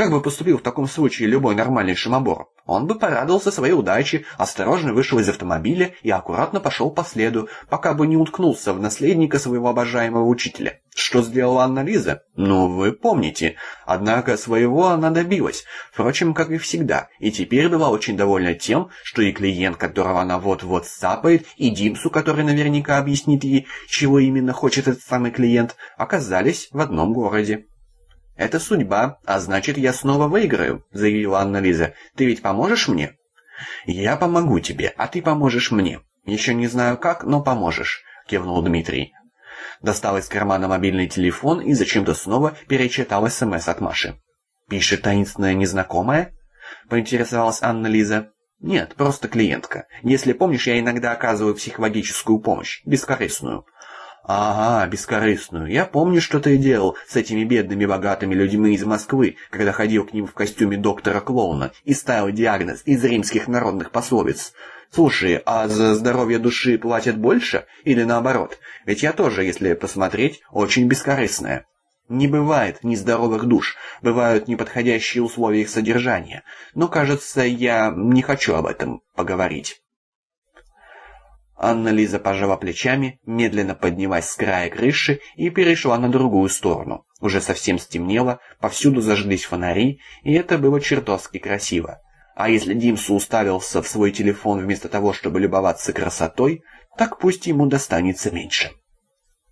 Как бы поступил в таком случае любой нормальный шимобор? Он бы порадовался своей удаче, осторожно вышел из автомобиля и аккуратно пошел по следу, пока бы не уткнулся в наследника своего обожаемого учителя. Что сделала Анна Лиза? Ну, вы помните. Однако своего она добилась, впрочем, как и всегда, и теперь была очень довольна тем, что и клиент, которого она вот-вот сапает, и Димсу, который наверняка объяснит ей, чего именно хочет этот самый клиент, оказались в одном городе. «Это судьба, а значит, я снова выиграю», — заявила Анна-Лиза. «Ты ведь поможешь мне?» «Я помогу тебе, а ты поможешь мне. Еще не знаю как, но поможешь», — кивнул Дмитрий. Достал из кармана мобильный телефон и зачем-то снова перечитал СМС от Маши. «Пишет таинственная незнакомая?» — поинтересовалась Анна-Лиза. «Нет, просто клиентка. Если помнишь, я иногда оказываю психологическую помощь, бескорыстную. «Ага, бескорыстную. Я помню, что ты делал с этими бедными богатыми людьми из Москвы, когда ходил к ним в костюме доктора-клоуна и ставил диагноз из римских народных пословиц. Слушай, а за здоровье души платят больше или наоборот? Ведь я тоже, если посмотреть, очень бескорыстная». Не бывает нездоровых душ, бывают неподходящие условия их содержания. Но, кажется, я не хочу об этом поговорить. Анна-Лиза пожала плечами, медленно поднялась с края крыши и перешла на другую сторону. Уже совсем стемнело, повсюду зажглись фонари, и это было чертовски красиво. А если Димсу уставился в свой телефон вместо того, чтобы любоваться красотой, так пусть ему достанется меньше.